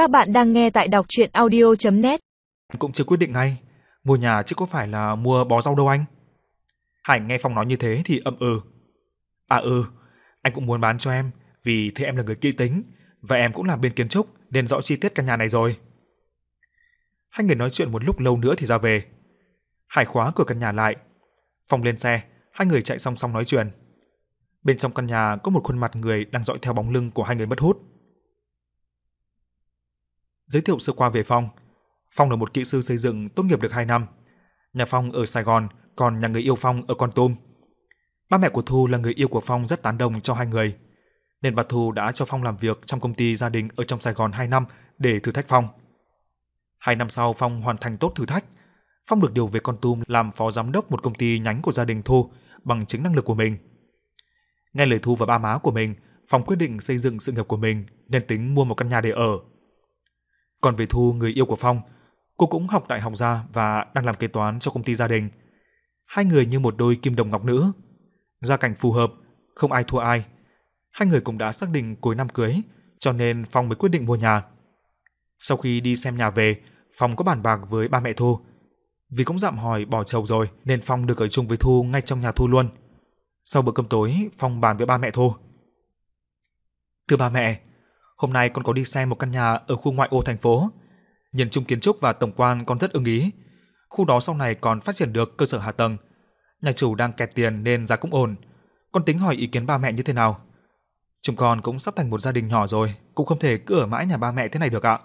Các bạn đang nghe tại đọc chuyện audio.net Cũng chưa quyết định ngay, mua nhà chứ có phải là mua bó rau đâu anh. Hải nghe Phong nói như thế thì ậm ừ. À ừ, anh cũng muốn bán cho em, vì thế em là người kỹ tính, và em cũng làm bên kiến trúc nên rõ chi tiết căn nhà này rồi. Hai người nói chuyện một lúc lâu nữa thì ra về. Hải khóa cửa căn nhà lại. Phong lên xe, hai người chạy song song nói chuyện. Bên trong căn nhà có một khuôn mặt người đang dõi theo bóng lưng của hai người mất hút. Giới thiệu sơ qua về Phong. Phong là một kỹ sư xây dựng tốt nghiệp được 2 năm. Nhà Phong ở Sài Gòn, còn nhà người yêu Phong ở Con Tum. Ba mẹ của Thu là người yêu của Phong rất tán đồng cho hai người. Nên bà Thu đã cho Phong làm việc trong công ty gia đình ở trong Sài Gòn 2 năm để thử thách Phong. Hai năm sau Phong hoàn thành tốt thử thách. Phong được điều về Con Tum làm phó giám đốc một công ty nhánh của gia đình Thu bằng chính năng lực của mình. Nghe lời Thu và ba má của mình, Phong quyết định xây dựng sự nghiệp của mình nên tính mua một căn nhà để ở. Còn về Thu, người yêu của Phong, cô cũng học đại học ra và đang làm kế toán cho công ty gia đình. Hai người như một đôi kim đồng ngọc nữ. Gia cảnh phù hợp, không ai thua ai. Hai người cũng đã xác định cuối năm cưới, cho nên Phong mới quyết định mua nhà. Sau khi đi xem nhà về, Phong có bàn bạc với ba mẹ Thu. Vì cũng dặm hỏi bỏ chồng rồi nên Phong được ở chung với Thu ngay trong nhà Thu luôn. Sau bữa cơm tối, Phong bàn với ba mẹ Thu. Thưa ba mẹ, hôm nay con có đi xem một căn nhà ở khu ngoại ô thành phố. Nhìn chung kiến trúc và tổng quan con rất ưng ý. Khu đó sau này còn phát triển được cơ sở hạ tầng. Nhà chủ đang kẹt tiền nên giá cũng ổn. Con tính hỏi ý kiến ba mẹ như thế nào? Chúng con cũng sắp thành một gia đình nhỏ rồi, cũng không thể cứ ở mãi nhà ba mẹ thế này được ạ.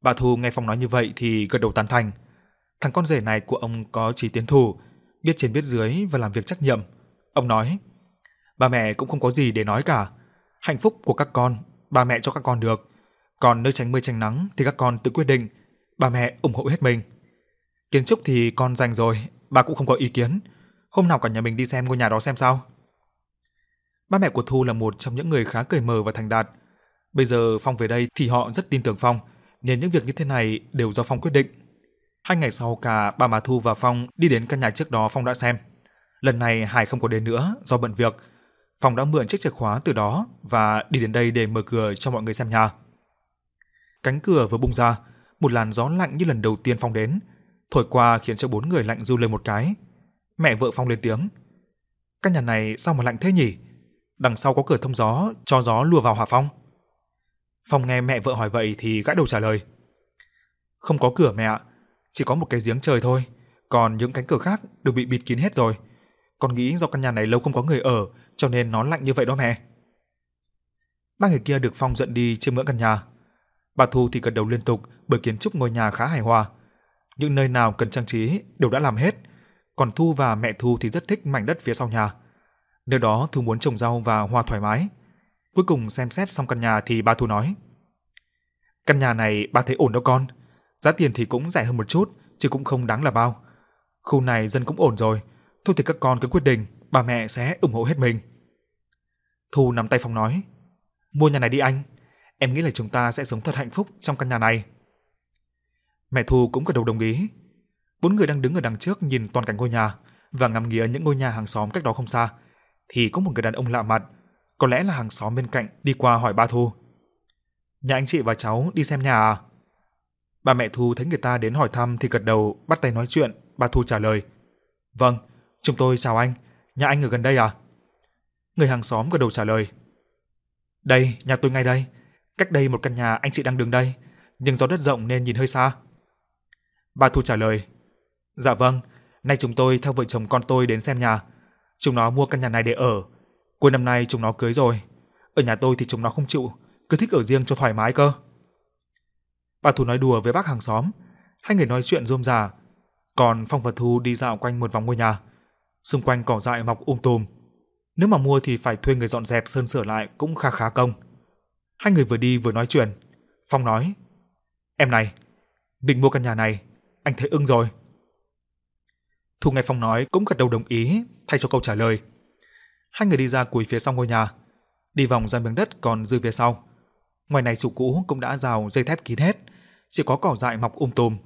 Bà Thu nghe Phong nói như vậy thì gật đầu tán thành. Thằng con rể này của ông có trí tiến thủ, biết trên biết dưới và làm việc trách nhiệm. Ông nói, ba mẹ cũng không có gì để nói cả. Hạnh phúc của các con, ba mẹ cho các con được. Còn nơi tránh mưa tránh nắng thì các con tự quyết định, ba mẹ ủng hộ hết mình. Kiến trúc thì con dành rồi, ba cũng không có ý kiến. Hôm nào cả nhà mình đi xem ngôi nhà đó xem sao. Ba mẹ của Thu là một trong những người khá cởi mở và thành đạt. Bây giờ Phong về đây thì họ rất tin tưởng Phong, nên những việc như thế này đều do Phong quyết định. Hai ngày sau cả ba má Thu và Phong đi đến căn nhà trước đó Phong đã xem. Lần này Hải không có đến nữa do bận việc. Phong đã mượn chiếc chìa khóa từ đó và đi đến đây để mở cửa cho mọi người xem nhà. Cánh cửa vừa bung ra, một làn gió lạnh như lần đầu tiên Phong đến, thổi qua khiến cho bốn người lạnh run lên một cái. Mẹ vợ Phong lên tiếng. Căn nhà này sao mà lạnh thế nhỉ? Đằng sau có cửa thông gió cho gió lùa vào hả phong. Phong nghe mẹ vợ hỏi vậy thì gãi đầu trả lời. Không có cửa mẹ ạ, chỉ có một cái giếng trời thôi, còn những cánh cửa khác đều bị bịt kín hết rồi. Con nghĩ do căn nhà này lâu không có người ở, cho nên nó lạnh như vậy đó mẹ. Ba người kia được Phong giận đi chiêm ngưỡng căn nhà. Bà Thu thì gật đầu liên tục bởi kiến trúc ngôi nhà khá hài hòa. Những nơi nào cần trang trí đều đã làm hết, còn Thu và mẹ Thu thì rất thích mảnh đất phía sau nhà. Nơi đó Thu muốn trồng rau và hoa thoải mái. Cuối cùng xem xét xong căn nhà thì ba Thu nói: "Căn nhà này ba thấy ổn đâu con, giá tiền thì cũng rẻ hơn một chút, chứ cũng không đáng là bao. Khu này dân cũng ổn rồi, thôi thì các con cứ quyết định, ba mẹ sẽ ủng hộ hết mình." Thu nắm tay Phong nói: "Mua nhà này đi anh, em nghĩ là chúng ta sẽ sống thật hạnh phúc trong căn nhà này." Mẹ Thu cũng gật đầu đồng ý. Bốn người đang đứng ở đằng trước nhìn toàn cảnh ngôi nhà và ngắm nghía những ngôi nhà hàng xóm cách đó không xa, thì có một người đàn ông lạ mặt, có lẽ là hàng xóm bên cạnh đi qua hỏi ba Thu. Nhà anh chị và cháu đi xem nhà à? Ba mẹ Thu thấy người ta đến hỏi thăm thì gật đầu bắt tay nói chuyện, ba Thu trả lời. Vâng, chúng tôi chào anh, nhà anh ở gần đây à? Người hàng xóm gật đầu trả lời. Đây, nhà tôi ngay đây, cách đây một căn nhà anh chị đang đứng đây, nhưng do đất rộng nên nhìn hơi xa. bà Thu trả lời. Dạ vâng, nay chúng tôi theo vợ chồng con tôi đến xem nhà. Chúng nó mua căn nhà này để ở. Cuối năm nay chúng nó cưới rồi. Ở nhà tôi thì chúng nó không chịu, cứ thích ở riêng cho thoải mái cơ. Bà Thu nói đùa với bác hàng xóm, hai người nói chuyện rôm rả. Còn Phong và Thu đi dạo quanh một vòng ngôi nhà. Xung quanh cỏ dại mọc um tùm. Nếu mà mua thì phải thuê người dọn dẹp sơn sửa lại cũng khá khá công. Hai người vừa đi vừa nói chuyện. Phong nói: "Em này, mình mua căn nhà này, anh thấy ưng rồi." Thu nghe Phong nói cũng gật đầu đồng ý, thay cho câu trả lời. Hai người đi ra cuối phía sau ngôi nhà, đi vòng ra miếng đất còn dư phía sau. Ngoài này chủ cũ cũng đã rào dây thép kín hết, chỉ có cỏ dại mọc um tùm.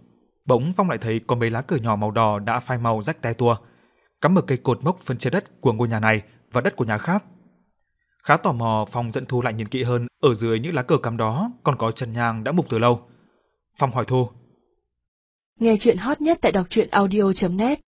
Bỗng Phong lại thấy có mấy lá cờ nhỏ màu đỏ đã phai màu rách te tua, cắm ở cây cột mốc phân chia đất của ngôi nhà này và đất của nhà khác. Khá tò mò, Phong dẫn Thu lại nhìn kỹ hơn, ở dưới những lá cờ cắm đó còn có chân nhang đã mục từ lâu. Phong hỏi Thu. Nghe chuyện hot nhất tại đọc truyện audio.net